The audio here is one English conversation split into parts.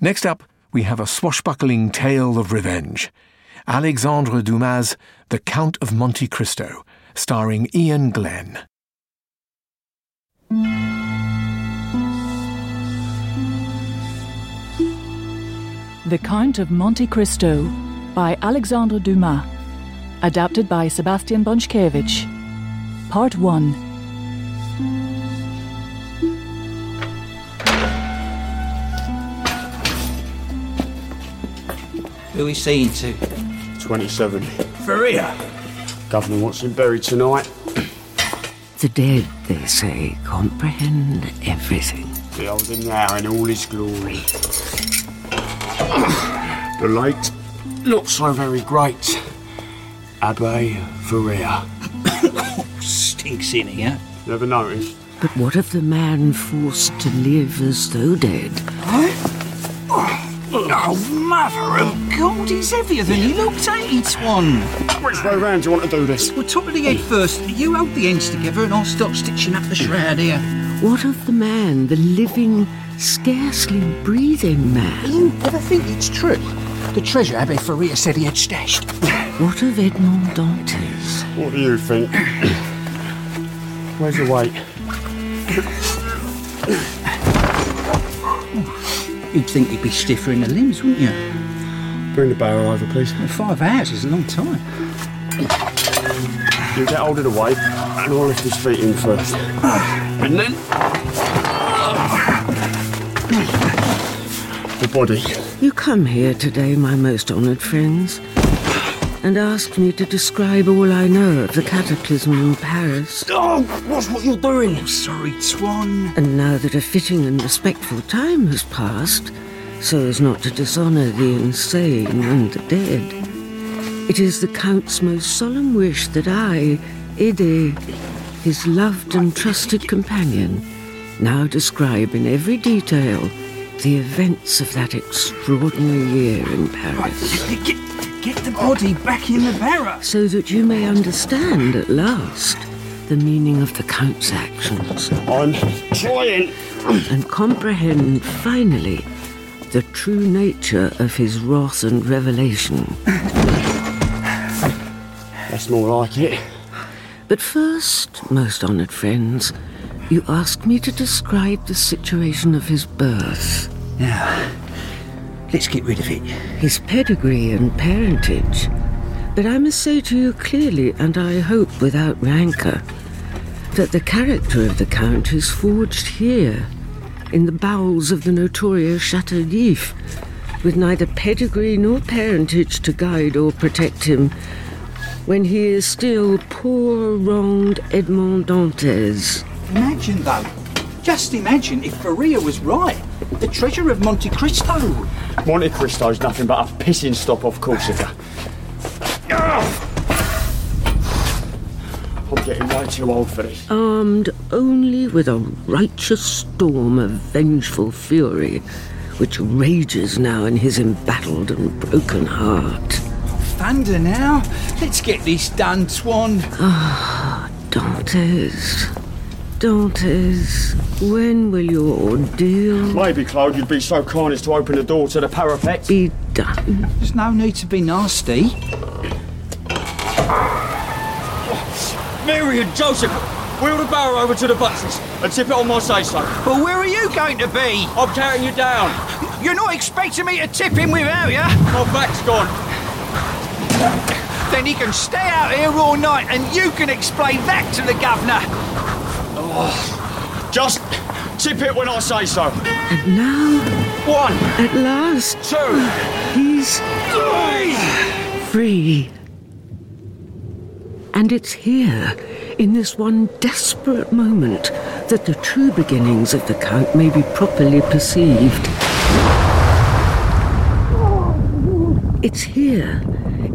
Next up, we have a swashbuckling tale of revenge. Alexandre Dumas' The Count of Monte Cristo, starring Iain Glen. The Count of Monte Cristo by Alexandre Dumas. Adapted by Sebastian Baczkiewicz. Part 1. Who are we seeing to? 27. Faria. Governor wants him buried tonight. The dead, they say, comprehend everything. Behold him now in all his glory. the late, not so very great, Abbe Faria. Stinks in here. Never noticed. But what of the man forced to live as though dead? Oh, mother of God, he's heavier than he looks, ain't he, Swan? Which way round do you want to do this? Well, top of the head first. You hold the ends together and I'll start stitching up the shroud here. What of the man, the living, scarcely breathing man? You ever think it's true? The treasure Abbe Faria said he had stashed. What of Edmond Dantes? What do you think? Where's the weight? You'd think he'd be stiffer in the limbs, wouldn't you? Bring the barrow over, please. Five hours is a long time. You get hold of the weight, and I'll lift his feet in first. And then... The body. You come here today, my most honoured friends, and asked me to describe all I know of the cataclysm in Paris. Oh, what's what you're doing? Oh, sorry, Swan. And now that a fitting and respectful time has passed, so as not to dishonour the insane and the dead, it is the Count's most solemn wish that I, Haydée, his loved and trusted companion, now describe in every detail the events of that extraordinary year in Paris, Get, get, get the body back in the barrow. so that you may understand at last the meaning of the Count's actions. I'm trying. and comprehend finally the true nature of his wrath and revelation. That's more like it. But first, most honoured friends, you ask me to describe the situation of his birth, Now, let's get rid of it. his pedigree and parentage. But I must say to you clearly, and I hope without rancour, that the character of the Count is forged here, in the bowels of the notorious Chateau d'If, with neither pedigree nor parentage to guide or protect him, when he is still poor, wronged Edmond Dantes. Imagine, though. Just imagine if Faria was right. The treasure of Monte Cristo. Monte Cristo is nothing but a pissing stop off Corsica. I'm getting way too old for this. armed only with a righteous storm of vengeful fury, which rages now in his embattled and broken heart. Thunder now. Let's get this done, Swan. Ah, Dantes, Dantes, uh, when will your ordeal Maybe, Claude, you'd be so kind as to open the door to the parapet. be done? There's no need to be nasty. Mary and Joseph, wheel the barrow over to the buses and tip it on my say-so. But where are you going to be? I'm carrying you down. You're not expecting me to tip him without you? My back's gone. Then he can stay out here all night and you can explain that to the governor. Just tip it when I say so. And now, One, at last, two, he's three. free. And it's here, in this one desperate moment, that the true beginnings of the Count may be properly perceived. It's here,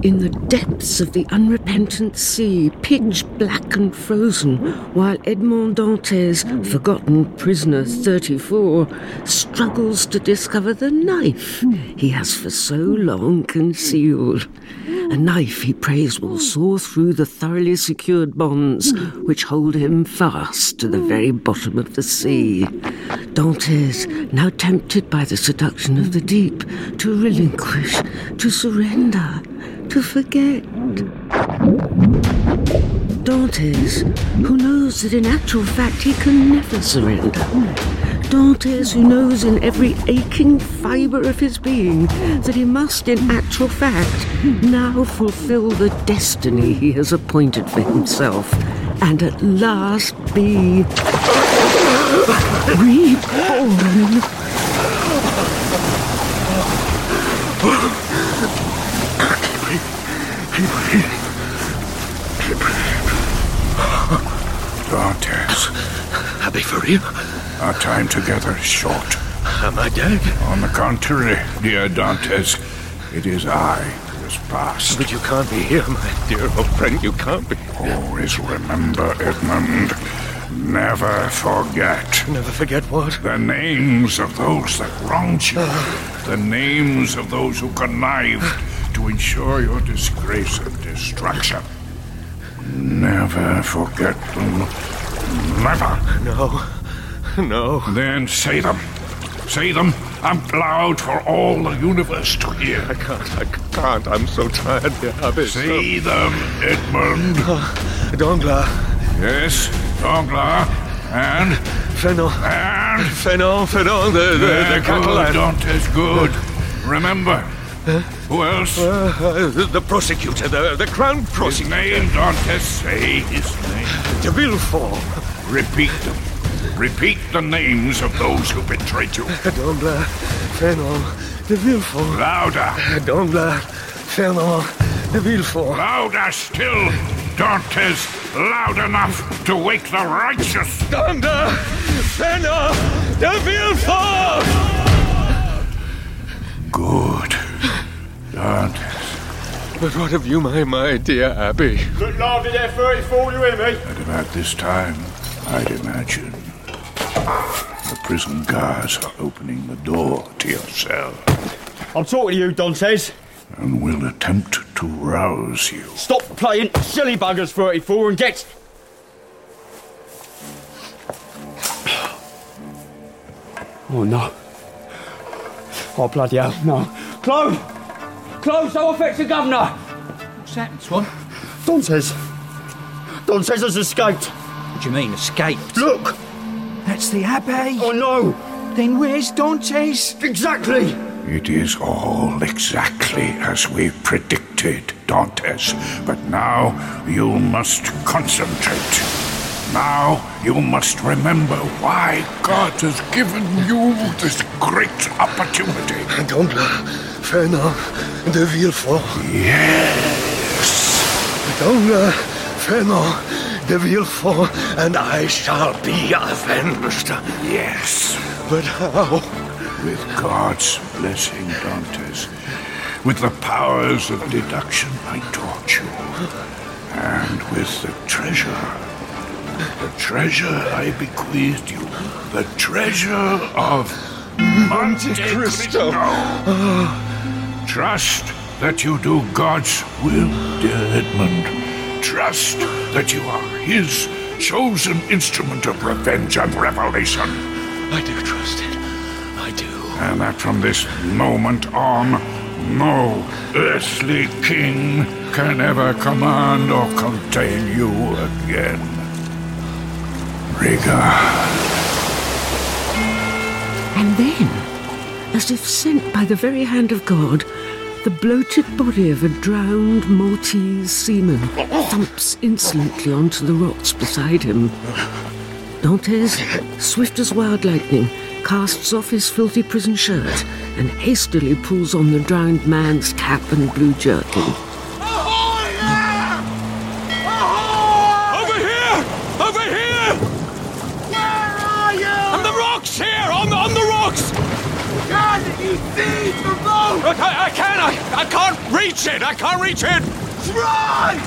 in the depths of the unrepentant sea, pitch black and frozen, while Edmond Dantes, forgotten prisoner 34, struggles to discover the knife he has for so long concealed. A knife he prays will saw through the thoroughly secured bonds which hold him fast to the very bottom of the sea. Dantes, now tempted by the seduction of the deep, to relinquish, to surrender, to forget. Dantes, who knows that in actual fact he can never surrender. Dantes, who knows in every aching fibre of his being that he must, in actual fact, now fulfill the destiny he has appointed for himself, and at last be reborn. Dantes, Happy for you? our time together is short. Uh, Am I dead? On the contrary, dear Dantes, it is I who has passed. But you can't be here, my dear old friend. You can't be. Always remember, Edmund. Never forget Never forget what? the names of those that wronged you. Uh-huh. The names of those who connived ensure your disgrace and destruction. Never forget them. Never. No. No. Then say them. Say them out loud for all the universe to hear. I can't. I can't. I'm so tired, dear Abbess. Say them, Edmund. Uh, Danglars. Yes, Danglars. And, Fernand. and... Fernand. Fernand. The, the, the cattle good, land. Dantes, good. Remember. Who else? Uh, uh, the, prosecutor. The, the crown His prosecutor. name, Dantes. Say his name. De Villefort. Repeat them. Repeat the names of those who betrayed you. Danglars. Fernand. De Villefort. Louder. Danglars. Fernand. De Villefort. Louder still. Dantes, loud enough to wake the righteous. Danglars. Fernand. De Villefort. Good. Dantes. But what of you, my, my dear Abbe? Look lively there, 34, you hear me? At about this time, I'd imagine the prison guards are opening the door to your cell I'm talking to you, Dantes. and will attempt to rouse you. Stop playing silly buggers, 34, and get... Oh, no. Oh, bloody hell, no. Close! Close, so affects the governor! What's happened, Swan? Dantes. Dantes has escaped. What do you mean, escaped? Look! That's the Abbe. Oh, no! Then where's Dantes? Exactly! It is all exactly as we predicted, Dantes. But now you must concentrate. Now you must remember why God has given you this great opportunity. Danglars. Fernand. De Villefort. Yes. Danglars. Fernand. De Villefort. And I shall be avenged. Yes. But how? With God's blessing, Dantes. With the powers of deduction I taught you. And with the treasure. The treasure I bequeathed you. The treasure of Monte Cristo. Trust that you do God's will, dear Edmund. Trust that you are his chosen instrument of revenge and revelation. I do trust it. I do. And that from this moment on, no earthly king can ever command or contain you again. And then, as if sent by the very hand of God, the bloated body of a drowned Maltese seaman thumps insolently onto the rocks beside him. Dantes, swift as wild lightning, casts off his filthy prison shirt and hastily pulls on the drowned man's cap and blue jerkin. Look, I, I can't! I, I can't reach it! I can't reach it! Try!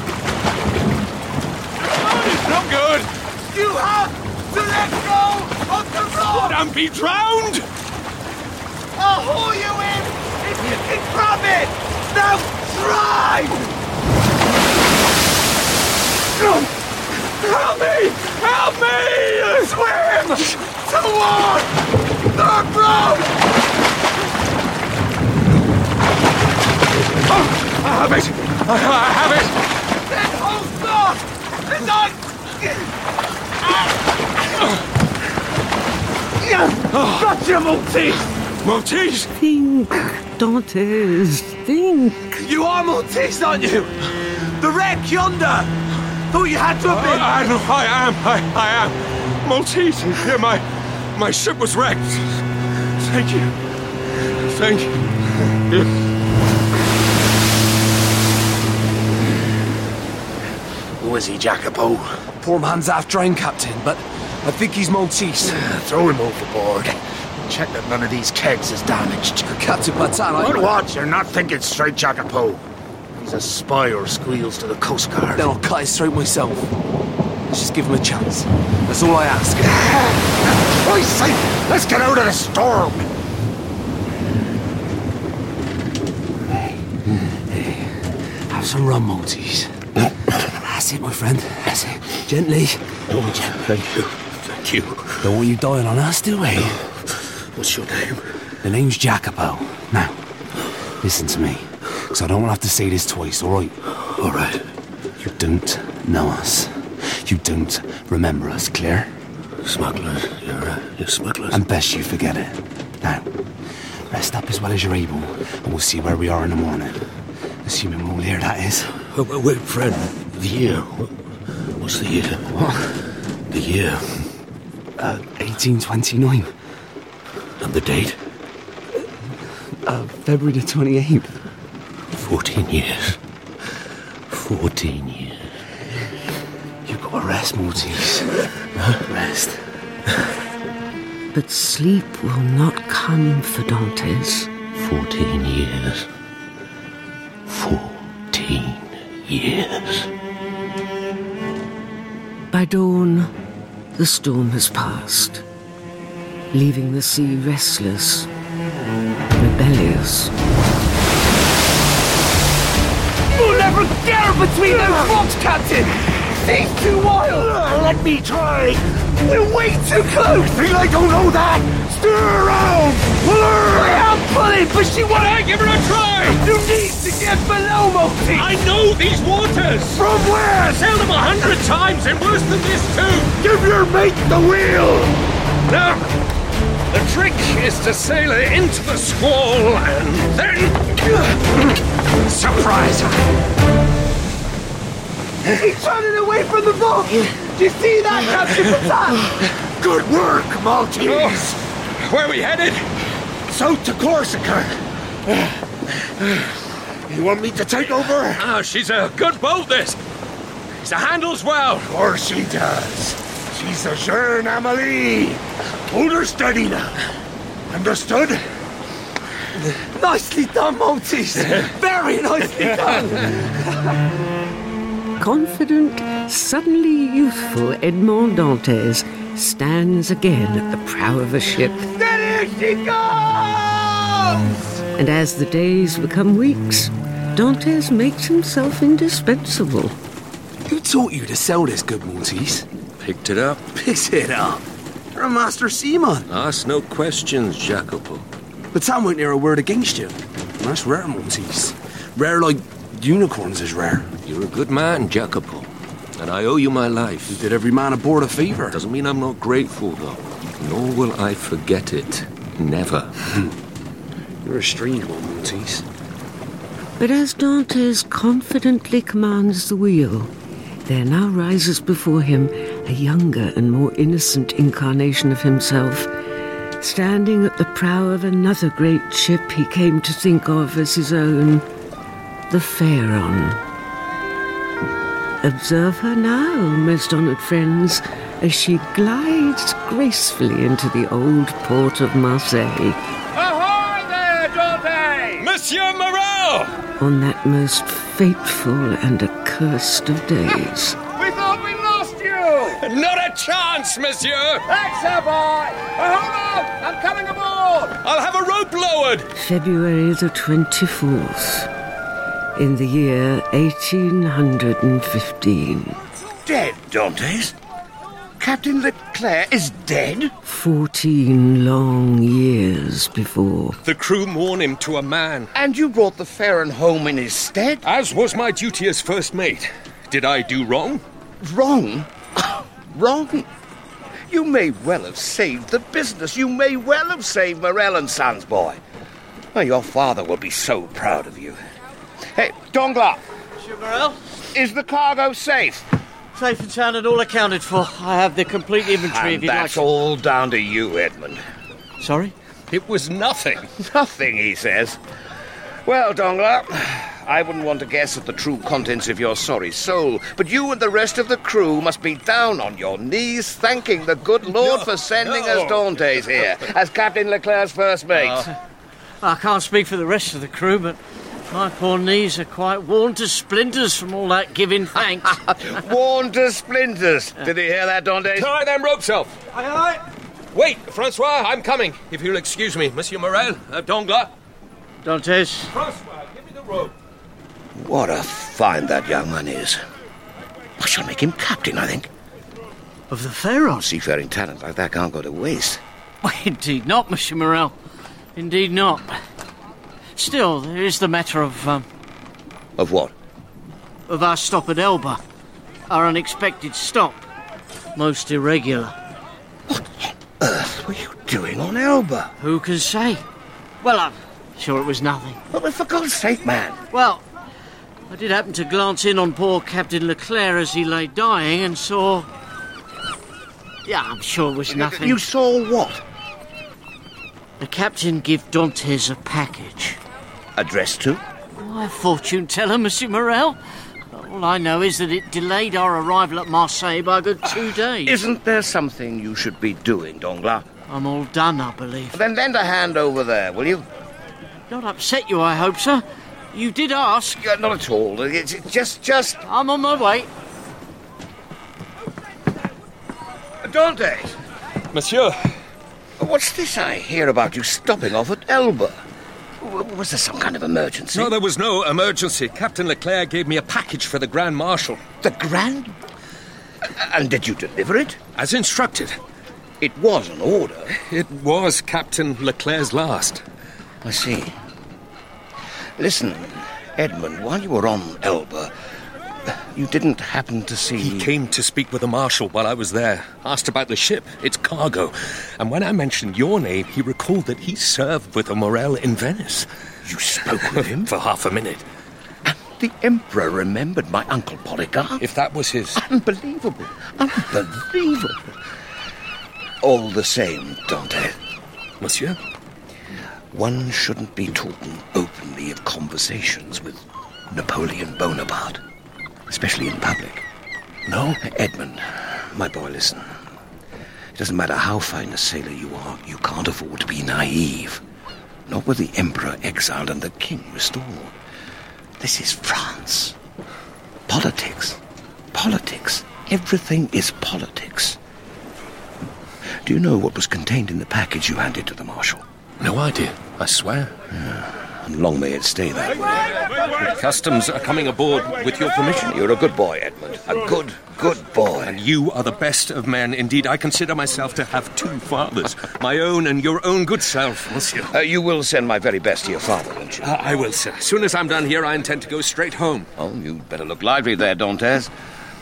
No good! You have to let go of the rope! Don't be drowned! I'll haul you in if you can grab it! Now Drive! Help me! Help me! Swim! Someone! The boat! I have it! I, I have it! Then hold fast! As I... Gotcha, Maltese! Maltese? Think, Dantes, think. You are Maltese, aren't you? The wreck yonder! Thought you had to have been. I, know, I am. I, I am. Maltese. Yeah, my, my ship was wrecked. Thank you. Thank you. Who is he, Jacopo? Poor man's half drowned, Captain, but I think he's Maltese. Throw him overboard. Check that none of these kegs is damaged. Captain Patan, I... What, what? You're not thinking straight, Jacopo. He's a spy or squeals to the Coast Guard. Then I'll cut his throat myself. Let's just give him a chance. That's all I ask. Christ's sake, let's get out of the storm! Have some rum, Maltese. That's it, my friend. That's it. Gently. Oh, thank you. Thank you. Don't want you dying on us, do we? What's your name? The name's Jacopo. Now, listen to me, because I don't want to have to say this twice, all right? All right. You don't know us. You don't remember us, clear? Smugglers. You're, uh, you're smugglers. And best you forget it. Now, rest up as well as you're able, and we'll see where we are in the morning. Assuming we're all here, that is. Wait, wait, friend. The year. What's the year? What? The year. Uh, 1829. And the date? Uh, February the 28th. Fourteen years. Fourteen years. You've got to rest, Maltese. Rest. But sleep will not come for Dantes. Fourteen years. Fourteen years. By dawn, the storm has passed, leaving the sea restless, rebellious. We'll never get her between those rocks, Captain! She's too wild! Let me try! We're way too close! Think I don't know that! Stir around! Pull! I but she won't. I give her a try! You need to get below, Maltese! I know these waters! From where? Sailed them a hundred times and worse than this too! Give your mate the wheel! Now, the trick is to sail her into the squall and then surprise her. He's running away from the boat. Do you see that, Captain Good work, Maltese! Oh. Where are we headed? South to Corsica. You want me to take over? Ah, she's a good boat, this. She handles well. Of course she does. She's a Jeune Amelie. Hold her steady now. Understood? Nicely done, Maltese. Very nicely done. Confident, suddenly youthful Edmond Dantes stands again at the prow of a ship. There she comes! And as the days become weeks, Dantes makes himself indispensable. Who taught you to sell this good, Maltese? Picked it up. Pick it up. You're a master seaman. Ask no questions, Jacopo. But Sam won't hear a word against you. And that's rare, Maltese. Rare like unicorns is rare. You're a good man, Jacopo. And I owe you my life. You did every man aboard a favor. Doesn't mean I'm not grateful, though. Nor will I forget it. Never. You're a strange one, Maltese. But as Dantes confidently commands the wheel, there now rises before him a younger and more innocent incarnation of himself, standing at the prow of another great ship he came to think of as his own, the Pharaon. Observe her now, most honoured friends, as she glides gracefully into the old port of Marseille Ahoy there, Dante! Monsieur Morel! on that most fateful and accursed of days. We thought we lost you! Not a chance, monsieur! Thanks, sir, boy! hold on! I'm coming aboard! I'll have a rope lowered! February the 24th. in the year 1815. Dead, Dantes? Captain Leclerc is dead? Fourteen long years before. The crew mourn him to a man. And you brought the Pharaon home in his stead? As was my duty as first mate. Did I do wrong? Wrong? wrong? You may well have saved the business. You may well have saved Morel and Sons, boy. Well, your father will be so proud of you. Hey, Danglars, Monsieur Morel? is the cargo safe? Safe and sound and all accounted for. I have the complete inventory if And you'd like. that's all down to you, Edmund. Sorry? It was nothing. Nothing, he says. Well, Danglars, I wouldn't want to guess at the true contents of your sorry soul, but you and the rest of the crew must be down on your knees thanking the good Lord for sending us Dantes here as Captain Leclerc's first mate. Uh, I can't speak for the rest of the crew, but my poor knees are quite worn to splinters from all that giving thanks. Worn to splinters. Did you hear that, Dantes? Tie them ropes off. Aye, aye. Wait, Francois, I'm coming. If you'll excuse me, Monsieur Morel, uh, Danglars. Dantes, Francois, give me the rope. What a find that young man is. I shall make him captain, I think. of the Pharaohs? Seafaring talent like that can't go to waste. Well, indeed not, Monsieur Morel. Indeed not. Still, there is the matter of, um, Of what? of our stop at Elba. Our unexpected stop. Most irregular. What on earth were you doing on Elba? Who can say? Well, I'm sure it was nothing. Well, for God's sake, man. Well, I did happen to glance in on poor Captain Leclerc as he lay dying and saw. Yeah, I'm sure it was nothing. You saw what? The captain give Dantes a package. Addressed to? Oh, my fortune teller, Monsieur Morel. All I know is that it delayed our arrival at Marseille by a good two days. Isn't there something you should be doing, Danglars? I'm all done, I believe. Then lend a hand over there, will you? Not upset you, I hope, sir. You did ask. Yeah, not at all. It's it's just, just. I'm on my way. Dantes, Monsieur, what's this I hear about you stopping off at Elba? Was there some kind of emergency? no, there was no emergency. Captain Leclerc gave me a package for the Grand Marshal. The Grand? And did you deliver it? As instructed. It was an order. It was Captain Leclerc's last. I see. Listen, Edmund, while you were on Elba, you didn't happen to see. He came to speak with the Marshal while I was there, asked about the ship, its cargo, and when I mentioned your name, he recalled that he served with a Morel in Venice. You spoke with him? For half a minute. The Emperor remembered my Uncle Polycarp? If that was his. Unbelievable. Unbelievable. All the same, Dante, Monsieur? one shouldn't be talking openly of conversations with Napoleon Bonaparte, especially in public. No? Edmund, my boy, listen. It doesn't matter how fine a sailor you are, you can't afford to be naive. Not with the Emperor exiled and the King restored. This is France. Politics. Politics. Everything is politics. Do you know what was contained in the package you handed to the Marshal? No idea, I swear. And long may it stay that way. Customs are coming aboard with your permission. You're a good boy, Edmund. A good, good boy. And you are the best of men. Indeed, I consider myself to have two fathers my own and your own good self, monsieur. Uh, you will send my very best to your father, won't you? Uh, I will, sir. As soon as I'm done here, I intend to go straight home. Oh, you'd better look lively there, Dantes.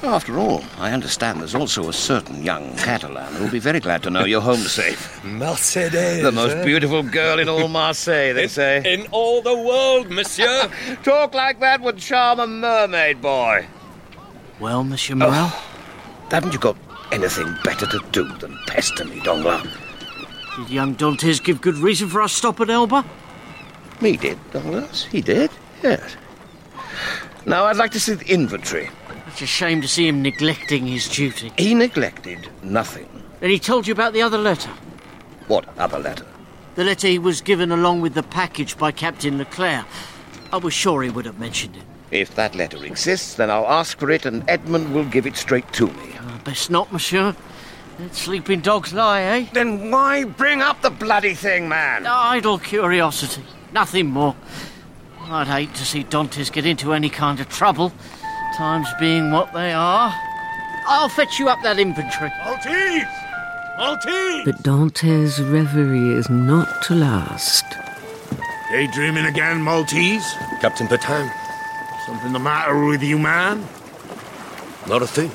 After all, I understand there's also a certain young Catalan who'll be very glad to know you're home safe. Mercedes. The most eh? beautiful girl in all Marseille, they say. In all the world, monsieur. Talk like that would charm a mermaid boy. Well, Monsieur Morel, oh. Haven't you got anything better to do than pester me, Danglars? did young Dantes give good reason for our stop at Elba? Me did, Douglas. He did, yes. Now, I'd like to see the inventory. It's a shame to see him neglecting his duty. He neglected nothing. Then he told you about the other letter. What other letter? The letter he was given along with the package by Captain Leclerc. I was sure he would have mentioned it. If that letter exists, then I'll ask for it and Edmund will give it straight to me. Uh, best not, monsieur. Let sleeping dogs lie, eh? Then why bring up the bloody thing, man? Idle curiosity. Nothing more. I'd hate to see Dantes get into any kind of trouble, times being what they are. I'll fetch you up that inventory. Maltese! Maltese! But Dantes' reverie is not to last. Daydreaming again, Maltese? Captain Petain, Something the matter with you, man? not a thing.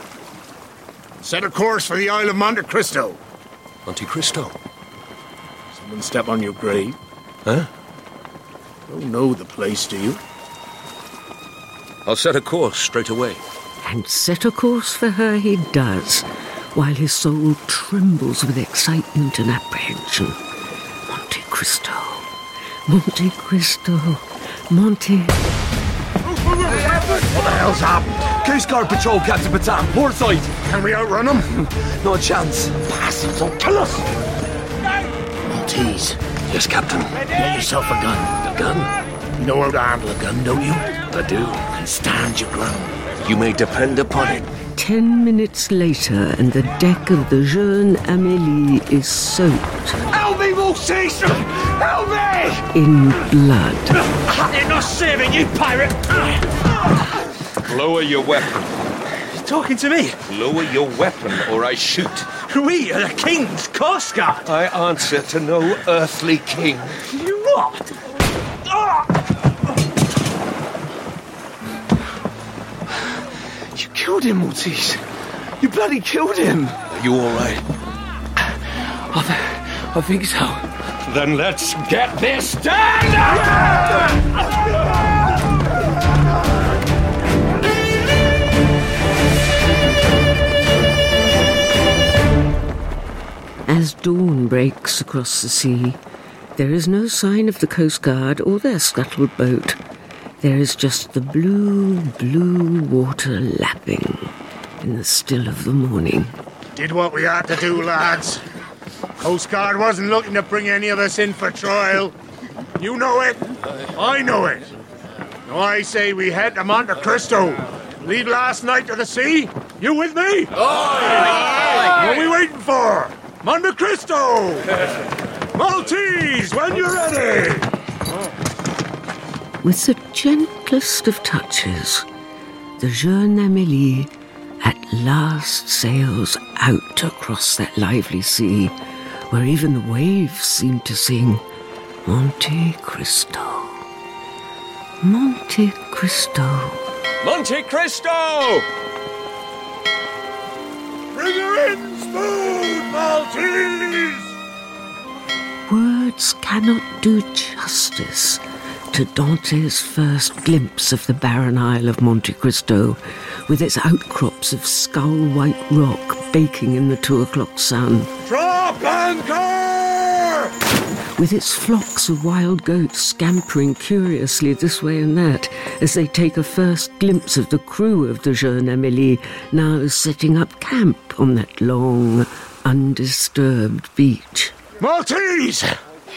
Set a course for the Isle of Monte Cristo. Monte Cristo. Someone step on your grave. Huh? Don't know the place, do you? I'll set a course straight away. And set a course for her he does, while his soul trembles with excitement and apprehension. Monte Cristo, Monte Cristo, Monte. What the hell's happened? Coast Guard Patrol, Captain Patan, port side. Can we outrun them? Not a chance. Bastards, don't kill us! Maltese. Yes, Captain. Get yourself a gun. A gun? You know how to handle a gun, don't you? I do. And stand your ground. You may depend upon it. Ten minutes later, and the deck of the Jeune Amélie is soaked Help me, Maltese! Help me! in blood. They're not saving you, pirate! Lower your weapon. You're Talking to me? Lower your weapon, or I shoot. We are the King's Coast Guard. I answer to no earthly king. You what? Ah! Killed him, Maltese. You bloody killed him. Are you all right? I, th- I think so. Then let's get this done! As dawn breaks across the sea, there is no sign of the Coast Guard or their scuttled boat. There is just the blue, blue water lapping in the still of the morning. Did what we had to do, lads. Coast Guard wasn't looking to bring any of us in for trial. You know it. I know it. Now I say we head to Monte Cristo. Leave last night to the sea. You with me? What are we waiting for? Monte Cristo! Maltese, when you're ready! With the gentlest of touches, the Jeune Amélie at last sails out across that lively sea, where even the waves seem to sing Monte Cristo. Monte Cristo. Monte Cristo! Bring her in, smooth, Maltese! Words cannot do justice to Dantes' first glimpse of the barren isle of Monte Cristo, with its outcrops of skull white rock baking in the two o'clock sun, Drop anchor! with its flocks of wild goats scampering curiously this way and that as they take a first glimpse of the crew of the Jeune Amélie now setting up camp on that long, undisturbed beach. Maltese!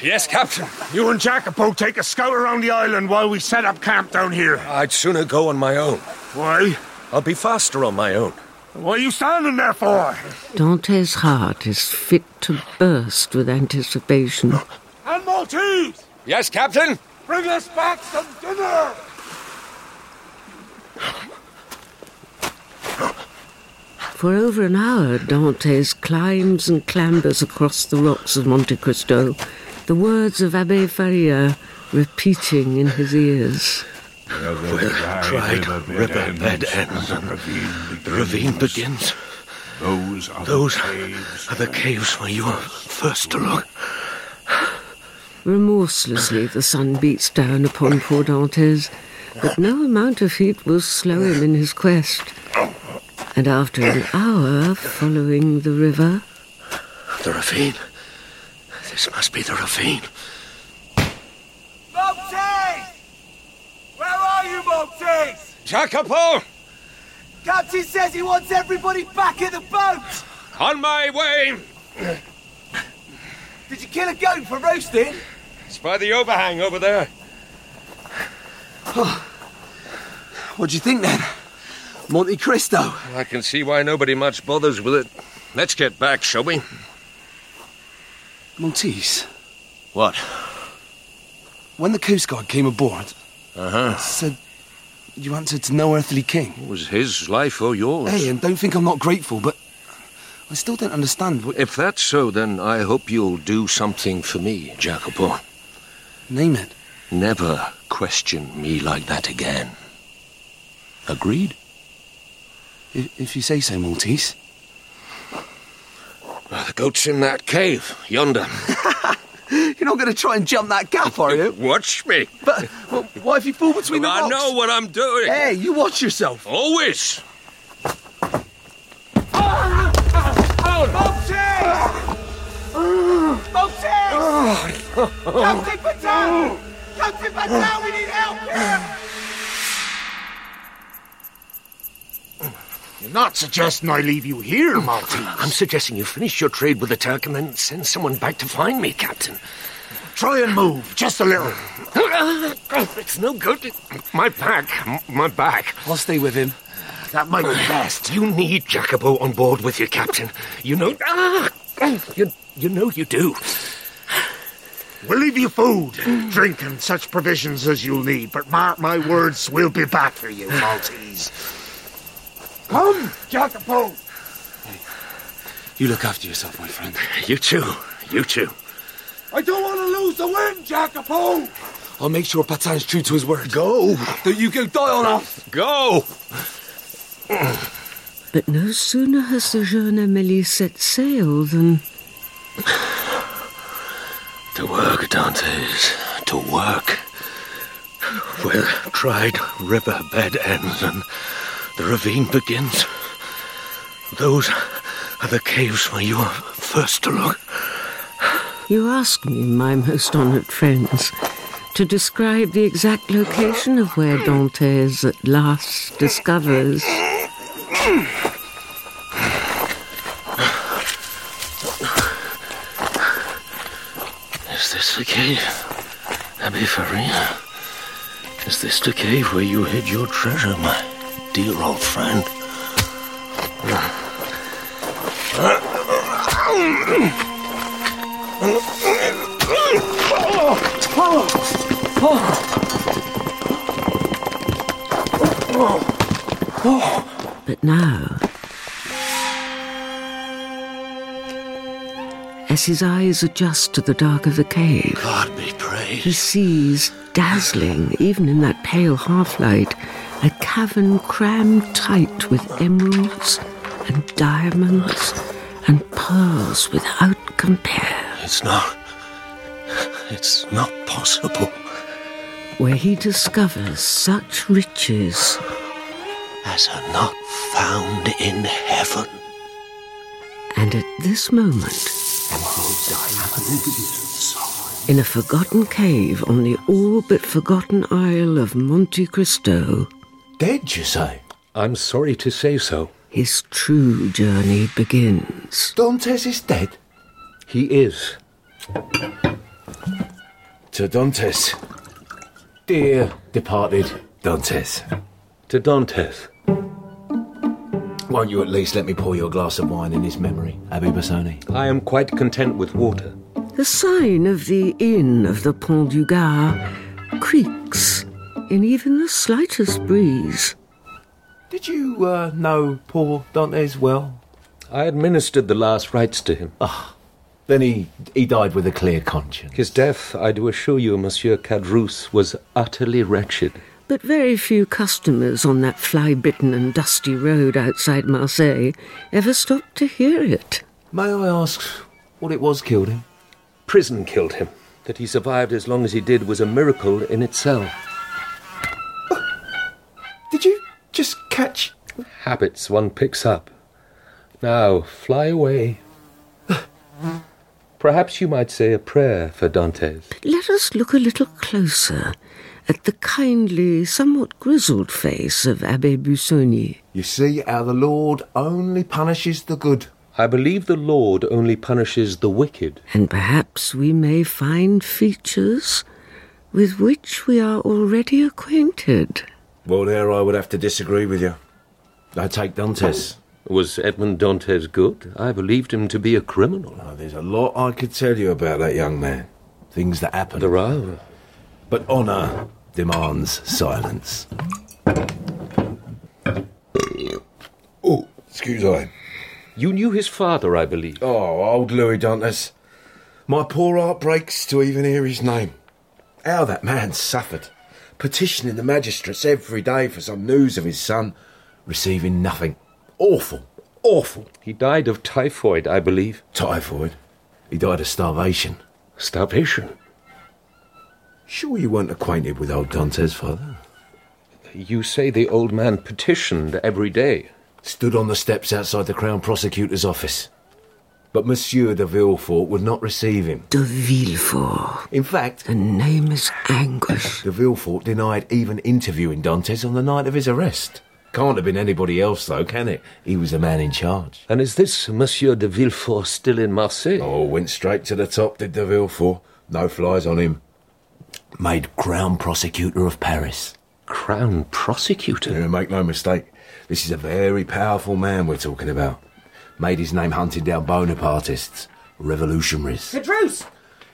Yes, Captain. You and Jacopo take a scout around the island while we set up camp down here. I'd sooner go on my own. Why? I'll be faster on my own. What are you standing there for? Dantes' heart is fit to burst with anticipation. And Maltese! Yes, Captain? Bring us back some dinner! For over an hour, Dantes climbs and clambers across the rocks of Monte Cristo, the words of Abbe Faria repeating in his ears. Where dried riverbed ends and the ravine begins. Those are Those the caves. are the caves where you are first to look. Remorselessly, the sun beats down upon poor Dantes, but no amount of heat will slow him in his quest. And after an hour following the river, The ravine. This must be the ravine. Maltese! Where are you, Maltese? Jacopo! Captain says he wants everybody back at the boat! On my way! Did you kill a goat for roasting? It's by the overhang over there. Oh. What do you think then? Monte Cristo? I can see why nobody much bothers with it. Let's get back, shall we? Maltese, What? when the Coast Guard came aboard, Uh-huh. Said you answered to no earthly king. It was his life or yours. Hey, and don't think I'm not grateful, but I still don't understand what... If that's so, then I hope you'll do something for me, Jacopo. Name it. Never question me like that again. Agreed? If, if you say so, Maltese. Well, the goat's in that cave, yonder. You're not going to try and jump that gap, are you? Watch me. But well, what if you fall between the rocks? I know what I'm doing. Hey, you watch yourself. Always. Captain Patel! Captain Patel, we need help here! You're not suggesting I leave you here, Maltese. I'm suggesting you finish your trade with the Turk and then send someone back to find me, Captain. Try and move, just a little. It's no good. My back. My back. I'll stay with him. That might be best. You need Jacopo on board with you, Captain. You know. Ah, you, you know you do. We'll leave you food, drink, and such provisions as you'll need, but mark my words, we'll be back for you, Maltese. Come, Jacopo! Hey, You look after yourself, my friend. You too. You too. I don't want to lose the wind, Jacopo! I'll make sure Patin's true to his word. Go! That you go die on us. Go! But no sooner has the Jeune Amélie set sail than To work, Dantes. To work. Where tried riverbed ends and the ravine begins. Those are the caves where you are first to look. you ask me, my most honoured friends, to describe the exact location of where Dantes at last discovers. Is this the cave? Abbe Faria? Is this the cave where you hid your treasure, my dear old friend? But now, as his eyes adjust to the dark of the cave, God be praised. he sees, dazzling, even in that pale half light, cavern crammed tight with emeralds and diamonds and pearls without compare, It's not. It's not possible. where he discovers such riches As are not found in heaven. And at this moment, in a forgotten cave on the all but forgotten isle of Monte Cristo, Dead, you say? I'm sorry to say so. his true journey begins. Dantes is dead? He is. To Dantes. Dear departed Dantes. To Dantes. Won't you at least let me pour you a glass of wine in his memory, Abbe Busoni? I am quite content with water. The sign of the inn of the Pont du Gard creaks in even the slightest breeze. Did you uh, know poor Dantes well? I administered the last rites to him. Ah, then he he died with a clear conscience. His death, I do assure you, Monsieur Caderousse, was utterly wretched. But very few customers on that fly bitten and dusty road outside Marseille ever stopped to hear it. May I ask what it was killed him? Prison killed him. That he survived as long as he did was a miracle in itself. Did you just catch? Habits one picks up. Now, fly away. Perhaps you might say a prayer for Dantes. Let us look a little closer at the kindly, somewhat grizzled face of Abbe Busoni. You see how the Lord only punishes the good. I believe the Lord only punishes the wicked. And perhaps we may find features with which we are already acquainted. Well, there I would have to disagree with you. I take Dantes. Was Edmond Dantes good? I believed him to be a criminal. Oh, there's a lot I could tell you about that young man. Things that happened. There are. But honour demands silence. Oh, excuse I. You knew his father, I believe. Oh, old Louis Dantes. My poor heart breaks to even hear his name. How that man suffered. Petitioning the magistrates every day for some news of his son, receiving nothing. Awful, awful. He died of typhoid, I believe. Typhoid? He died of starvation. Starvation? Sure you weren't acquainted with old Dantes, father? You say the old man petitioned every day. Stood on the steps outside the Crown Prosecutor's office. But Monsieur de Villefort would not receive him. De Villefort. In fact, The name is anguish. de Villefort denied even interviewing Dantes on the night of his arrest. Can't have been anybody else, though, can it? He was the man in charge. And is this Monsieur de Villefort still in Marseille? Oh, went straight to the top, did de Villefort. No flies on him. Made Crown Prosecutor of Paris. Crown Prosecutor? Yeah, make no mistake. This is a very powerful man we're talking about. Made his name hunting down Bonapartists, revolutionaries. Caderousse!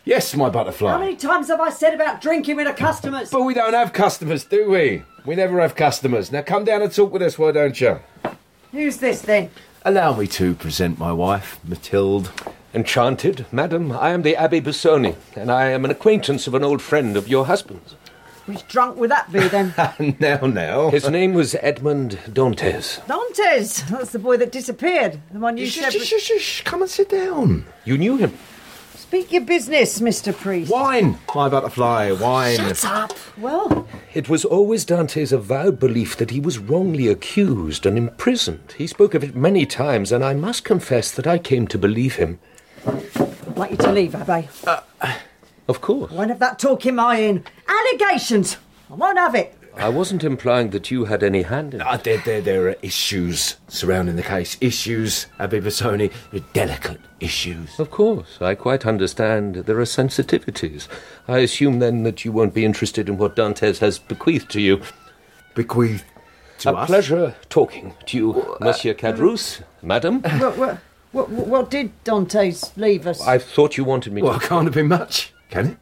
Yes, my butterfly. How many times have I said about drinking with the customers? But we don't have customers, do we? We never have customers. Now come down and talk with us, why don't you? Who's this then? Allow me to present my wife, Mathilde. Enchanted, madam. I am the Abbe Busoni, and I am an acquaintance of an old friend of your husband's. Which drunk would that be then? now, now. His name was Edmond Dantes. Dantes! That's the boy that disappeared. The one you Shh, said. shh, shh, shh, shh, come and sit down. You knew him. Speak your business, Mr. Priest. Wine, my butterfly, wine. Shut up. Well, It was always Dantes' avowed belief that he was wrongly accused and imprisoned. He spoke of it many times, and I must confess that I came to believe him. I'd like you to leave, Abbe. Uh, Of course. Won't have that talk in my ear. Allegations! I won't have it. I wasn't implying that you had any hand in it. Ah, there, there, there are issues surrounding the case. Issues, Abbe Busoni, delicate issues. Of course, I quite understand there are sensitivities. I assume then that you won't be interested in what Dantes has bequeathed to you. Bequeathed to A us? pleasure talking to you, Monsieur Caderousse, madam. what, what, what, what did Dantes leave us? I thought you wanted me Well, to. can't have been much, can it?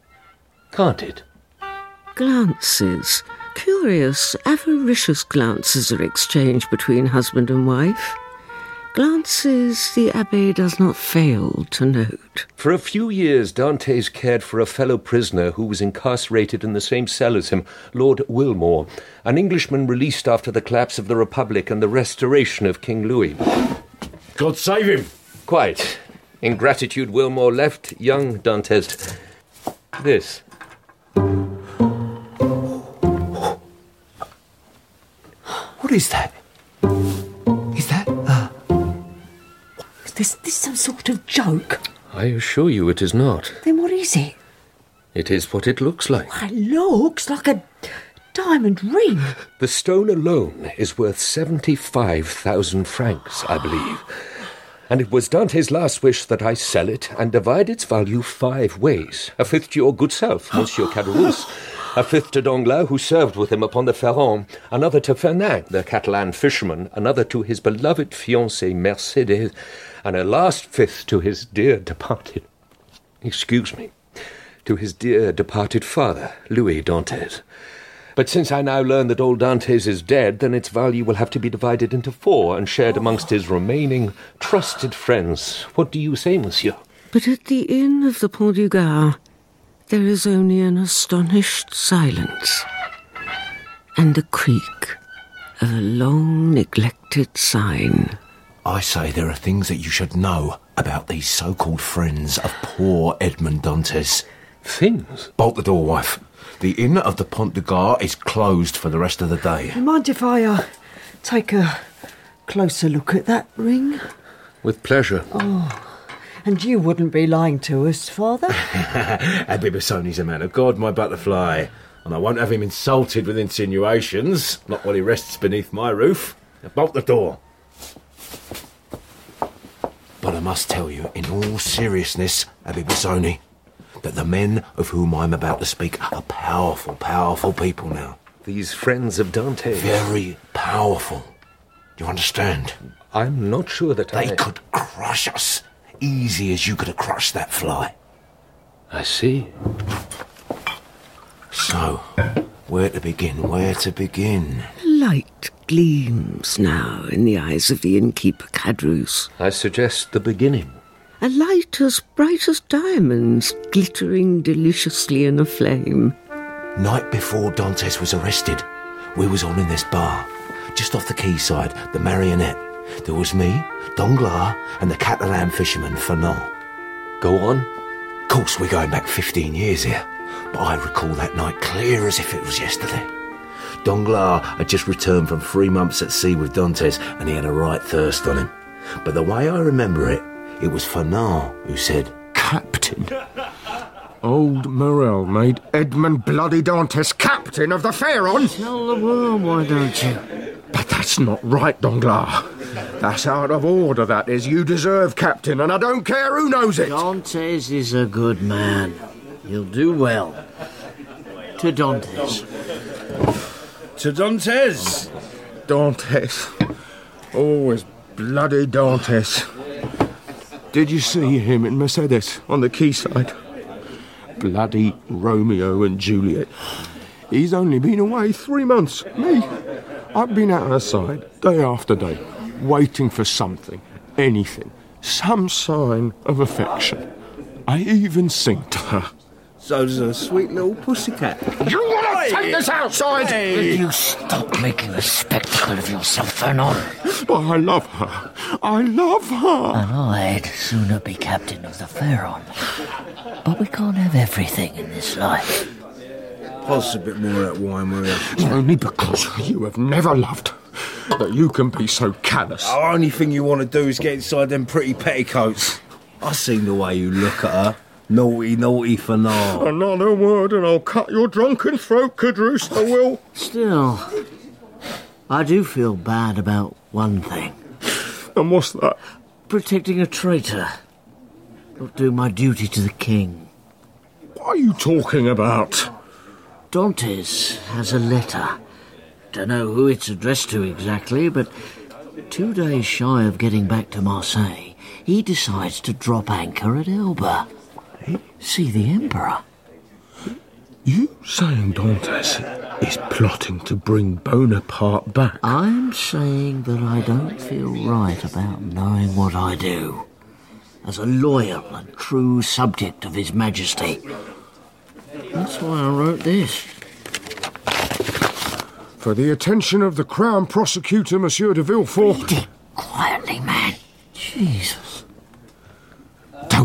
Can't it? Glances. Curious, avaricious glances are exchanged between husband and wife. Glances the Abbe does not fail to note. For a few years, Dantes cared for a fellow prisoner who was incarcerated in the same cell as him, Lord Wilmore, an Englishman released after the collapse of the Republic and the restoration of King Louis. God save him! Quite. In gratitude, Wilmore left young Dantes this. What is that? Is that. Uh, Is this, this some sort of joke? I assure you it is not. Then what is it? It is what it looks like. It looks like a diamond ring. The stone alone is worth 75,000 francs, I believe. And it was Dantes' last wish that I sell it and divide its value five ways. A fifth to your good self, Monsieur Caderousse. A fifth to Danglars, who served with him upon the Pharaon. Another to Fernand, the Catalan fisherman. Another to his beloved fiancée, Mercedes. And a last fifth to his dear departed... Excuse me. To his dear departed father, Louis Dantes. But since I now learn that old Dantes is dead, then its value will have to be divided into four and shared amongst his remaining trusted friends. What do you say, monsieur? But at the inn of the Pont du Gard, there is only an astonished silence and the creak of a long neglected sign. I say there are things that you should know about these so called friends of poor Edmond Dantes. Things? Bolt the door, wife. The inn of the Pont du Gard is closed for the rest of the day. Mind if I uh, take a closer look at that ring? With pleasure. Oh, and you wouldn't be lying to us, Father? Abbe Busoni's a man of God, my butterfly. And I won't have him insulted with insinuations, not while he rests beneath my roof. Now bolt the door. But I must tell you, in all seriousness, Abbe Busoni, that the men of whom I'm about to speak are powerful, powerful people now. These friends of Dante. Very powerful. Do you understand? I'm not sure that They I... could crush us, easy as you could have crushed that fly. I see. So, Where to begin? Where to begin? Light gleams now in the eyes of the innkeeper Caderousse. I suggest the beginning. A light as bright as diamonds, glittering deliciously in a flame. Night before Dantes was arrested, we was on in this bar, just off the quayside, the Marionette. There was me, Danglars, and the Catalan fisherman Fernand. Go on. Of course, we're going back 15 years here, but I recall that night clear as if it was yesterday. Danglars had just returned from three months at sea with Dantes, and he had a right thirst on him. But the way I remember it, it was Fernand who said, Captain. Old Morel made Edmond Bloody Dantes captain of the Pharaon. Tell the world, why don't you? But that's not right, Danglars. That's out of order, that is. You deserve captain, and I don't care who knows it. Dantes is a good man. He'll do well. To Dantes. To Dantes. Dantes. Always bloody Dantes. Did you see him in Mercedes on the quayside? Bloody Romeo and Juliet. He's only been away three months. Me, I've been at her side day after day, waiting for something, anything, some sign of affection. I even sing to her. So does a sweet little pussycat. You take this outside? Will you stop making a spectacle of yourself, Fernand? But I love her. I love her. And I'd sooner be captain of the Pharaon. But we can't have everything in this life. Pass a bit more of that wine, will you? It's only because you have never loved that you can be so callous. The only thing you want to do is get inside them pretty petticoats. I seen the way you look at her. Naughty, naughty Fernand. Another word and I'll cut your drunken throat, Caderousse, I will. Still, I do feel bad about one thing. And what's that? Protecting a traitor. Not doing my duty to the king. What are you talking about? Dantes has a letter. Don't know who it's addressed to exactly, but two days shy of getting back to Marseille, he decides to drop anchor at Elba. See the Emperor. You saying Dantes is plotting to bring Bonaparte back? I'm saying that I don't feel right about knowing what I do. As a loyal and true subject of His Majesty. That's why I wrote this. For the attention of the Crown Prosecutor, Monsieur de Villefort. Quietly, man. Jesus.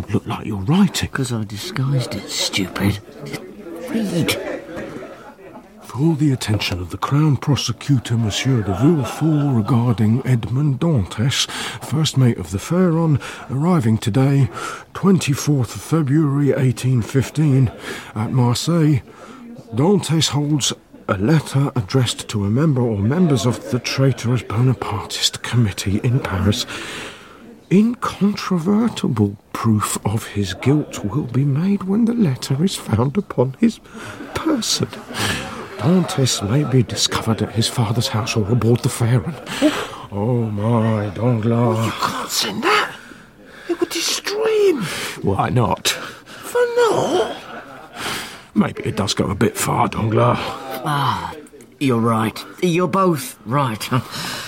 Don't look like you're writing. Because I disguised it, stupid. Read. For the attention of the Crown Prosecutor, Monsieur de Villefort, regarding Edmond Dantes, first mate of the Pharaon, arriving today, 24th of February 1815, at Marseille. Dantes holds a letter addressed to a member or members of the traitorous Bonapartist committee in Paris. Incontrovertible proof of his guilt will be made when the letter is found upon his person. Dantes may be discovered at his father's house or aboard the Pharaon. Oh my, Danglars. You can't send that. It would destroy him. Why not? Fernand. Maybe it does go a bit far, Danglars. Ah, you're right. You're both right.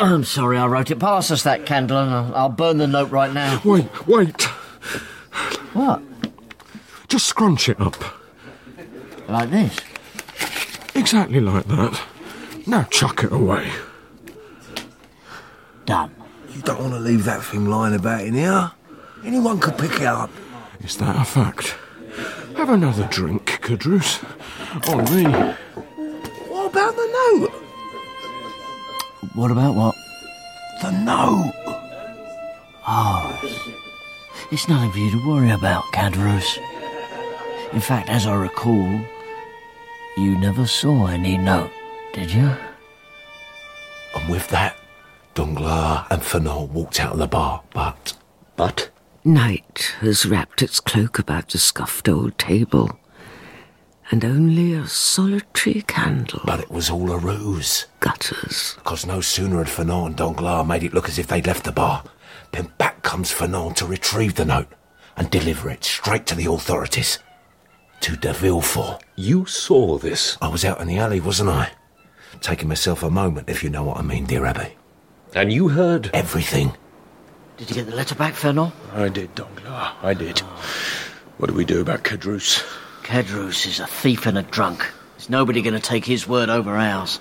I'm sorry I wrote it. Pass us that candle and I'll, I'll burn the note right now. Wait, wait. What? Just scrunch it up. Like this? Exactly like that. Now chuck it away. Done. You don't want to leave that thing lying about in here. Anyone could pick it up. Is that a fact? Have another drink, Caderousse. On me. What about the note? What about what? The note. Oh. It's nothing for you to worry about, Caderousse. In fact, as I recall, you never saw any note, did you? And with that, Danglars and Fernand walked out of the bar, but. But? Night has wrapped its cloak about the scuffed old table, and only a solitary candle. But it was all a ruse. Gutters. Because no sooner had Fernand and Danglars made it look as if they'd left the bar, than back comes Fernand to retrieve the note and deliver it straight to the authorities. to de Villefort. You saw this? I was out in the alley, wasn't I? Taking myself a moment, if you know what I mean, dear Abbe. And you heard? Everything. Did you get the letter back, Fernand? I did, Danglars. I did. What do we do about Caderousse? Caderousse is a thief and a drunk. There's nobody going to take his word over ours.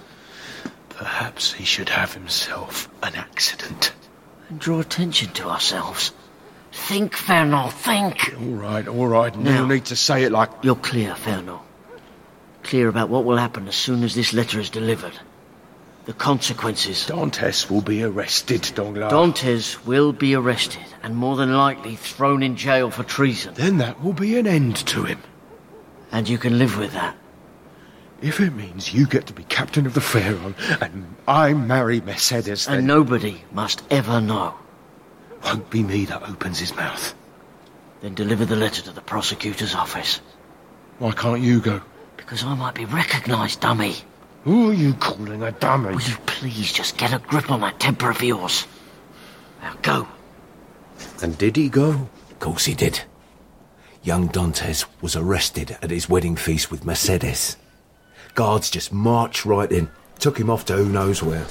Perhaps he should have himself an accident. And draw attention to ourselves. Think, Fernand, think. All right, all right. Now- No need to say it like. You're clear, Fernand. Clear about what will happen as soon as this letter is delivered. The consequences. Dantes will be arrested, Danglars. Dantes will be arrested and more than likely thrown in jail for treason. Then that will be an end to him. And you can live with that. If it means you get to be captain of the Pharaon and I marry Mercedes, then And nobody must ever know. won't be me that opens his mouth. Then deliver the letter to the prosecutor's office. Why can't you go? Because I might be recognised, dummy. Who are you calling a dummy? Will you please just get a grip on that temper of yours? Now go. And did he go? Of course he did. Young Dantes was arrested at his wedding feast with Mercedes. Guards just marched right in, took him off to who knows where.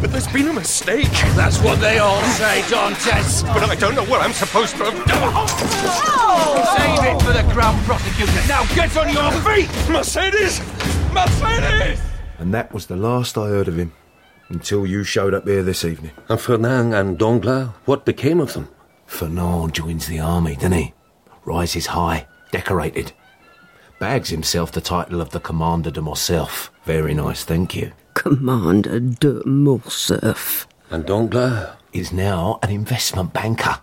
But there's been a mistake. That's what they all say, Dantes. But I don't know what I'm supposed to have done. Oh, Save it for the Crown Prosecutor. Now get on your feet! Mercedes! Mercedes! And that was the last I heard of him until you showed up here this evening. And Fernand and Danglars, what became of them? Fernand joins the army, doesn't he? Rises high, decorated. Bags himself the title of the Commander de Morcerf. Very nice, thank you. Commander de Morcerf. And Danglars? Is now an investment banker.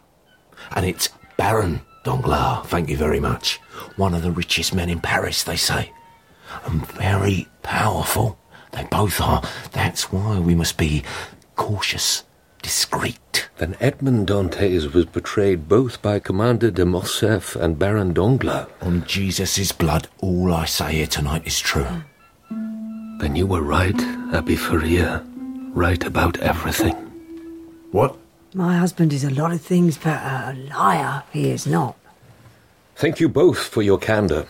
And it's Baron Danglars, thank you very much. One of the richest men in Paris, they say. And very powerful. They both are. That's why we must be cautious, discreet. Then Edmond Dantes was betrayed both by Commander de Morcerf and Baron Danglars. On Jesus' blood, all I say here tonight is true. Then you were right, Abbe Faria. Right about everything. What? My husband is a lot of things, but a liar he is not. Thank you both for your candour.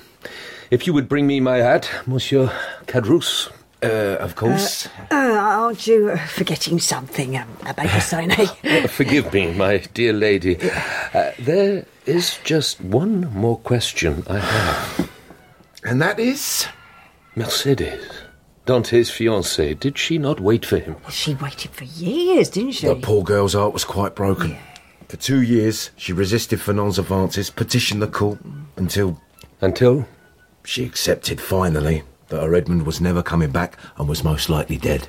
If you would bring me my hat, Monsieur Caderousse. Uh, of course. Uh, aren't you uh, forgetting something, um, Abbe Busoni? Uh, Forgive me, my dear lady. Uh, there is just one more question I have. And that is? Mercedes, Dantes' fiancée, did she not wait for him? she waited for years, didn't she? The poor girl's heart was quite broken. For two years, she resisted Fernand's advances, petitioned the court, until. Until? She accepted, finally, that her Edmond was never coming back and was most likely dead.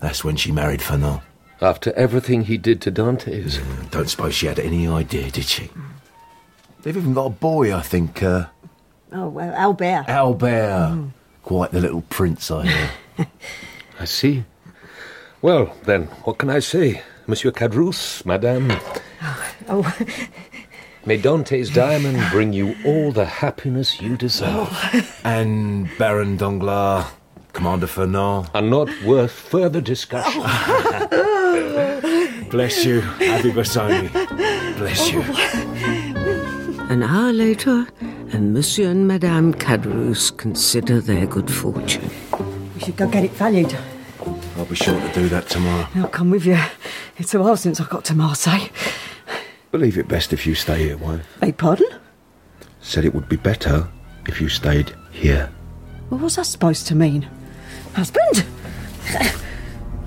That's when she married Fernand. After everything he did to Dantes. Don't suppose she had any idea, did she? They've even got a boy, I think, uh, Oh, well, Albert. Albert. Quite the little prince, I hear. I see. Well, then, what can I say? Monsieur Caderousse, Madame, Oh, may Dantes' diamond bring you all the happiness you deserve. Oh. and Baron Danglars, Commander Fernand. Are not worth further discussion. Oh. Bless you, Abbe Busoni. Bless you. Oh, An hour later, and Monsieur and Madame Caderousse consider their good fortune. we should go get it valued. I'll be sure to do that tomorrow. I'll come with you. It's a while since I got to Marseille. Believe it best if you stay here, wife. Beg pardon? Said it would be better if you stayed here. Well, what's that supposed to mean? Husband?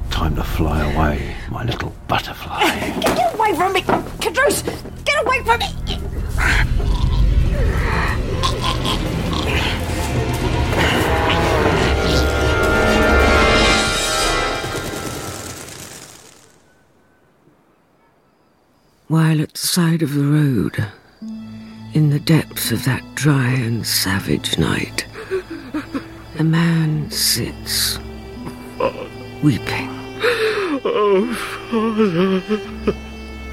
Time to fly away, my little butterfly. Get away from me! Caderousse! Get away from me! While at the side of the road, in the depths of that dry and savage night, a man sits, weeping.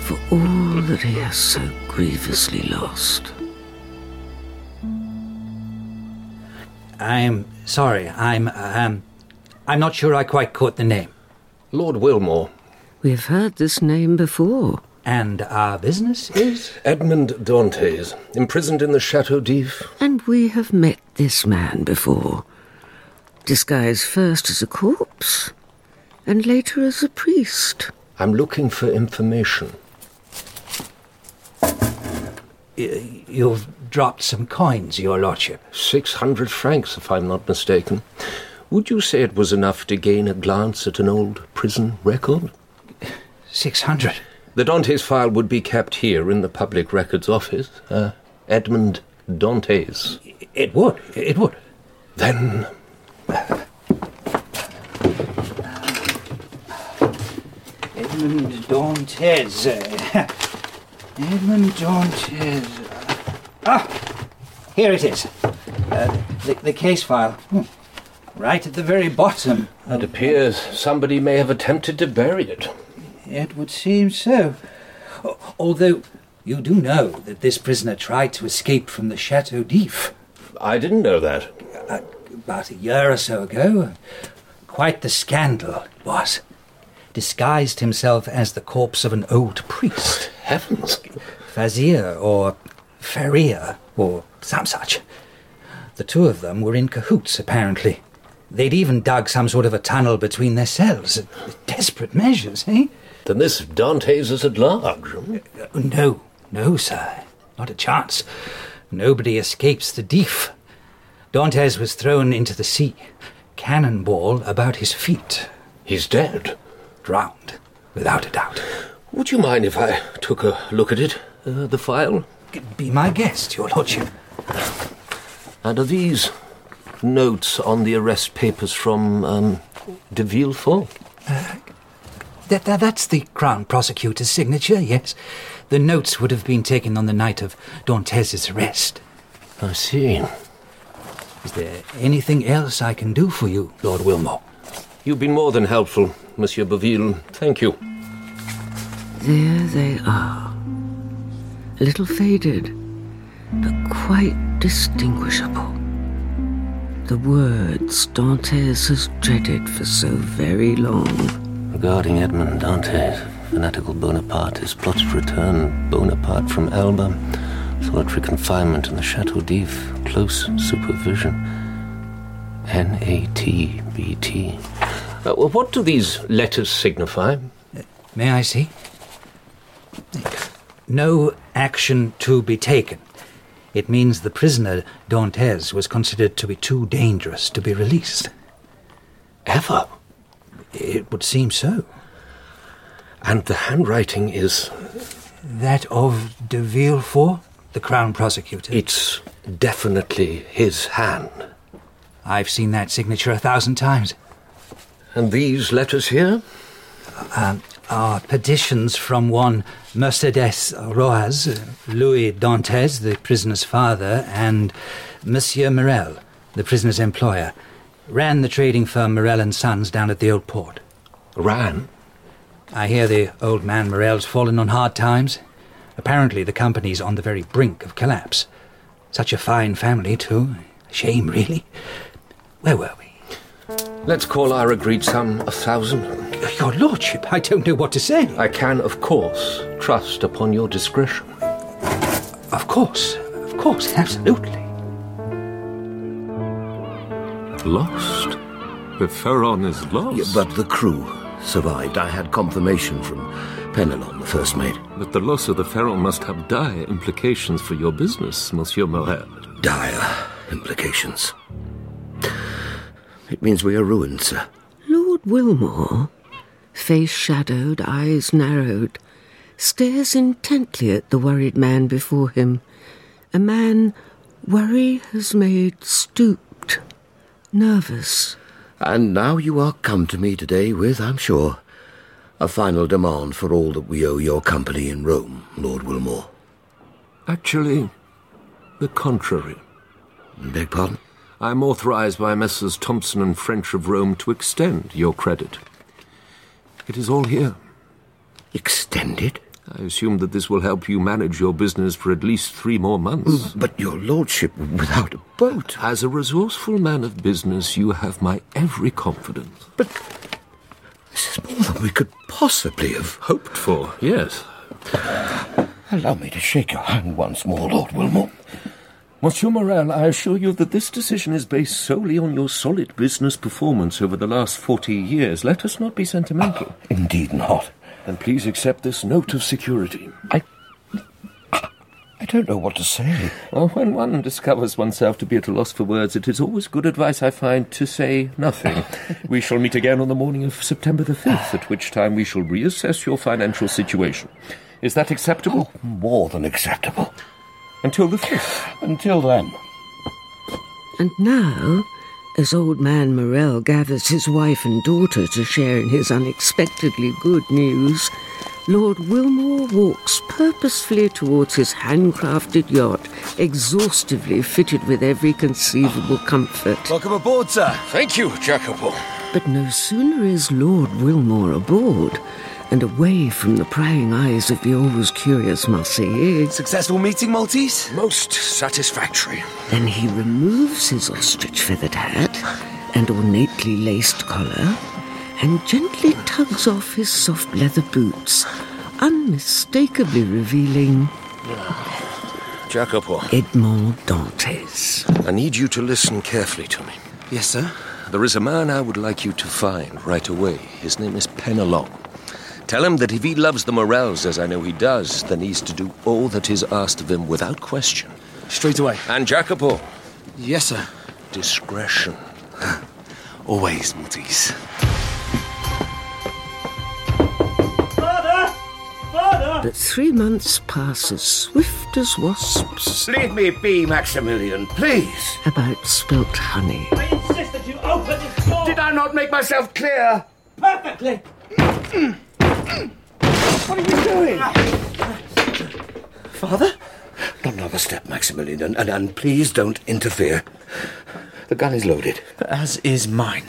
For all that he has so grievously lost. I'm sorry. I'm um, I'm not sure I quite caught the name. Lord Wilmore. We have heard this name before. And our business is? Edmond Dantes, imprisoned in the Chateau d'If. And we have met this man before. Disguised first as a corpse, and later as a priest. I'm looking for information. You've dropped some coins, Your Lordship. Six hundred francs, if I'm not mistaken. Would you say it was enough to gain a glance at an old prison record? Six hundred. The Dantes file would be kept here in the Public Records Office. Uh, Edmond Dantes. It would. It would. Then. Edmond Dantes. Edmond Dantes. Ah, here it is. Uh, the, the case file. Hmm. Right at the very bottom. It appears somebody may have attempted to bury it. It would seem so. Although you do know that this prisoner tried to escape from the Chateau d'If. I didn't know that. Uh, about a year or so ago. Quite the scandal it was. Disguised himself as the corpse of an old priest. Heavens! Fazir or Faria or some such. The two of them were in cahoots, apparently. They'd even dug some sort of a tunnel between their cells. Desperate measures, eh? Then this Dantes is at large. hmm? No, no, sir. Not a chance. Nobody escapes the d'If. Dantes was thrown into the sea, cannonball about his feet. He's dead. Drowned, without a doubt. Would you mind if I took a look at it? Uh, the file? Be my guest, your lordship. And are these notes on the arrest papers from um, de Villefort? That, that, that's the Crown Prosecutor's signature, yes. The notes would have been taken on the night of Dantes' arrest. I see. Is there anything else I can do for you, Lord Wilmore? You've been more than helpful, Monsieur Boville. Thank you. There they are. A little faded, but quite distinguishable. The words Dantes has dreaded for so very long. Regarding Edmond Dantes, fanatical Bonapartist plotted to return Bonaparte from Elba. Solitary confinement in the Chateau d'If. Close supervision. N-A-T-B-T. Uh, what do these letters signify? May I see? No action to be taken. It means the prisoner, Dantes, was considered to be too dangerous to be released. Ever? It would seem so. And the handwriting is. That of de Villefort, the Crown Prosecutor. It's definitely his hand. I've seen that signature a thousand times. And these letters here? Um, are petitions from one Mercedes Roaz, Louis Dantes, the prisoner's father, and Monsieur Morel, the prisoner's employer. Ran the trading firm Morel and Sons down at the old port. Ran? I hear the old man Morel's fallen on hard times. Apparently the company's on the very brink of collapse. Such a fine family, too. Shame, really. Where were we? Let's call our agreed sum a thousand. Your lordship, I don't know what to say. I can, of course, trust upon your discretion. Of course, of course, absolutely. Lost? The Pharaon is lost? Yeah, but the crew survived. I had confirmation from Penelon, the first mate. But the loss of the Pharaon must have dire implications for your business, Monsieur Morel. Dire implications. It means we are ruined, sir. Lord Wilmore, face shadowed, eyes narrowed, stares intently at the worried man before him. A man worry has made stooped, nervous. And now you are come to me today with, I'm sure, a final demand for all that we owe your company in Rome, Lord Wilmore. Actually, the contrary. Beg pardon? I am authorized by Messrs. Thompson and French of Rome to extend your credit. It is all here. Extended? I assume that this will help you manage your business for at least three more months. Mm, but your lordship, without a boat. As a resourceful man of business, you have my every confidence. But this is more than we could possibly have hoped for, yes. Allow me to shake your hand once more, Lord Wilmore. Monsieur Morel, I assure you that this decision is based solely on your solid business performance over the last forty years. Let us not be sentimental. indeed not. Then please accept this note of security. I. I don't know what to say. Well, when one discovers oneself to be at a loss for words, it is always good advice, I find, to say nothing. we shall meet again on the morning of September the 5th, at which time we shall reassess your financial situation. Is that acceptable? Oh, more than acceptable. Until the 5th. Until then. And now, as old man Morel gathers his wife and daughter to share in his unexpectedly good news, Lord Wilmore walks purposefully towards his handcrafted yacht, exhaustively fitted with every conceivable comfort. Welcome aboard, sir. Thank you, Jacopo. But no sooner is Lord Wilmore aboard and away from the prying eyes of the always curious Marseillais. Successful meeting, Maltese? Most satisfactory. Then he removes his ostrich feathered hat and ornately laced collar and gently tugs off his soft leather boots, unmistakably revealing Jacopo. Edmond Dantes. I need you to listen carefully to me. Yes, sir. There is a man I would like you to find right away. His name is Penelon. Tell him that if he loves the Morels, as I know he does, then he's to do all that is asked of him without question. Straight away. And Jacopo, Yes, sir. discretion. Always, Maltese. Father! Father! But three months pass as swift as wasps Leave me be, Maximilian, please. about spilt honey. I insist that you open this door Did I not make myself clear? perfectly. What are you doing? Father? Not another step, Maximilian, and, and, and please don't interfere. The gun is loaded. As is mine.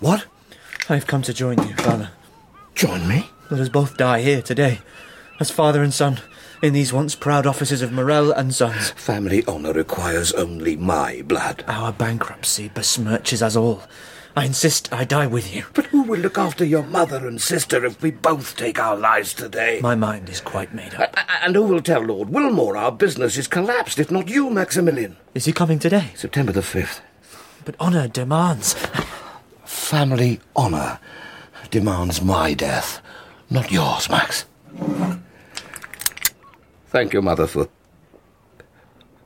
What? I've come to join you, Father. Join me? Let us both die here today, as father and son, in these once proud offices of Morel and Sons. Family honour requires only my blood. Our bankruptcy besmirches us all. I insist I die with you. But who will look after your mother and sister if we both take our lives today? My mind is quite made up. And who will tell Lord Wilmore our business is collapsed, if not you, Maximilian? Is he coming today? September the 5th. But honour demands. Family honour demands my death, not yours, Max. Thank your mother for.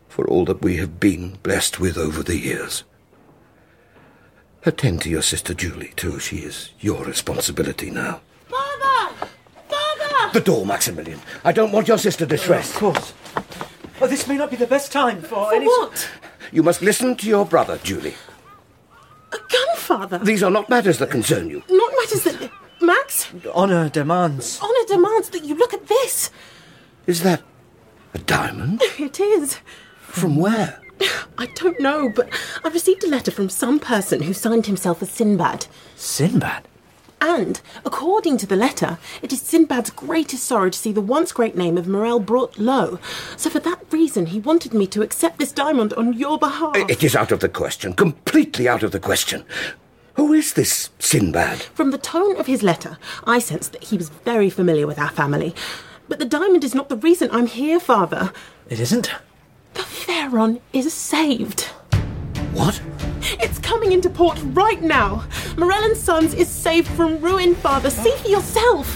for all that we have been blessed with over the years. Attend to your sister Julie, too. She is your responsibility now. Father! Father! The door, Maximilian. I don't want your sister distressed. Of course. Oh, this may not be the best time for, For any. what? You must listen to your brother, Julie. A gun, Father? These are not matters that concern you. Not matters that. Max, Honour demands. honour demands that you look at this. Is that a diamond? It is. From where? I don't know, but I received a letter from some person who signed himself as Sinbad. Sinbad? And, according to the letter, it is Sinbad's greatest sorrow to see the once great name of Morel brought low. So, for that reason, he wanted me to accept this diamond on your behalf. It is out of the question. Completely out of the question. Who is this Sinbad? From the tone of his letter, I sensed that he was very familiar with our family. But the diamond is not the reason I'm here, Father. It isn't? The Pharaon is saved. What? It's coming into port right now. Morel and Sons is saved from ruin, Father. See for yourself.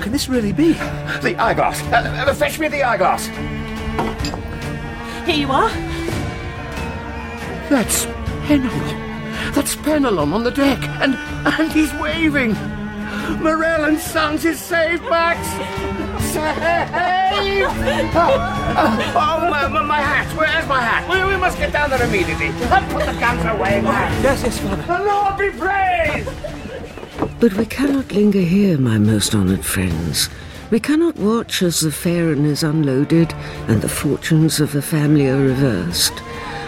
Can this really be? The eyeglass. Uh, uh, fetch me the eyeglass. Here you are. That's Penelon. That's Penelon on the deck, and and he's waving. Morel and Sons is saved, Max. Saved! Oh, my, my- my hat. Where's my hat? We, we must get down there immediately. And put the guns away, Max. Yes, yes, Father. The Lord be praised! But we cannot linger here, my most honoured friends. We cannot watch as the Pharaon is unloaded and the fortunes of the family are reversed.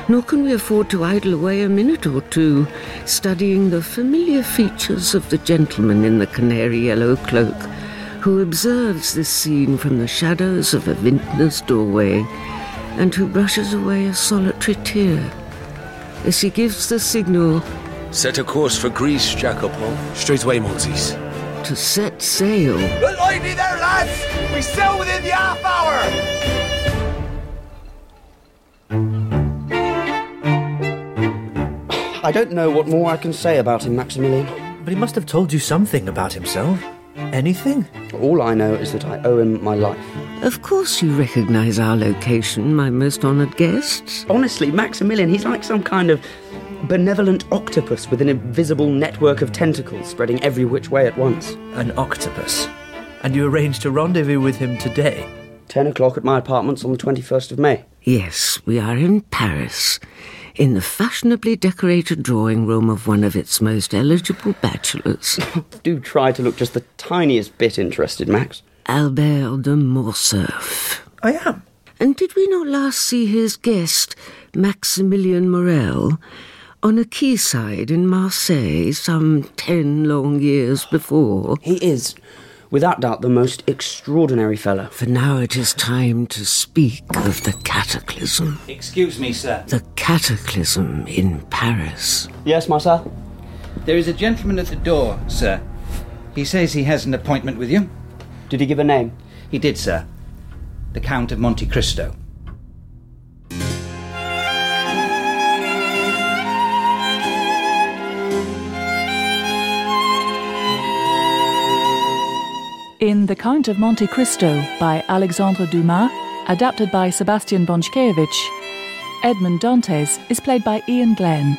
Nor can we afford to idle away a minute or two studying the familiar features of the gentleman in the canary yellow cloak who observes this scene from the shadows of a vintner's doorway and who brushes away a solitary tear as he gives the signal Set a course for Greece, Jacopo. Straight away, Maltese. to set sail. Good lightning there, lads! We sail within the half hour! I don't know what more I can say about him, Maximilian. But he must have told you something about himself. Anything? All I know is that I owe him my life. Of course you recognize our location, my most honored guests. Honestly, Maximilian, he's like some kind of benevolent octopus with an invisible network of tentacles spreading every which way at once. An octopus? And you arranged a rendezvous with him today? Ten o'clock at my apartments on the 21st of May. Yes, we are in Paris, in the fashionably decorated drawing room of one of its most eligible bachelors. Do try to look just the tiniest bit interested, Max. Albert de Morcerf. I am. And did we not last see his guest, Maximilian Morel, on a quayside in Marseille some ten long years before? He is, without doubt, the most extraordinary fellow. For now it is time to speak of the cataclysm. Excuse me, sir. The cataclysm in Paris. Yes, Marcel? There is a gentleman at the door, sir. He says he has an appointment with you. Did he give a name? He did, sir. The Count of Monte Cristo. In The Count of Monte Cristo by Alexandre Dumas, adapted by Sebastian Baczkiewicz, Edmond Dantes is played by Iain Glen,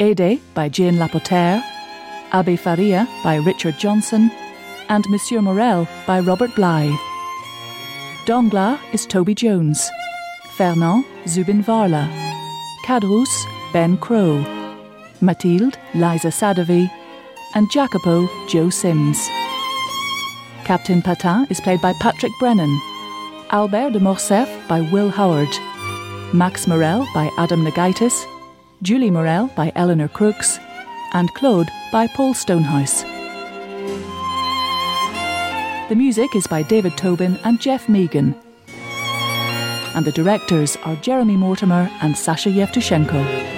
Haydée by Jane Lapotaire, Abbe Faria by Richard Johnson, and Monsieur Morel by Robert Blythe. Danglars is Toby Jones, Fernand Zubin Varla, Caderousse Ben Crowe, Mathilde Liza Sadovy, and Jacopo Joe Sims. Captain Patin is played by Patrick Brennan, Albert de Morcerf by Will Howard, Max Morel by Adam Nagaitis, Julie Morel by Eleanor Crooks, and Claude by Paul Stonehouse. The music is by David Tobin and Jeff Megan. And the directors are Jeremy Mortimer and Sasha Yevtushenko.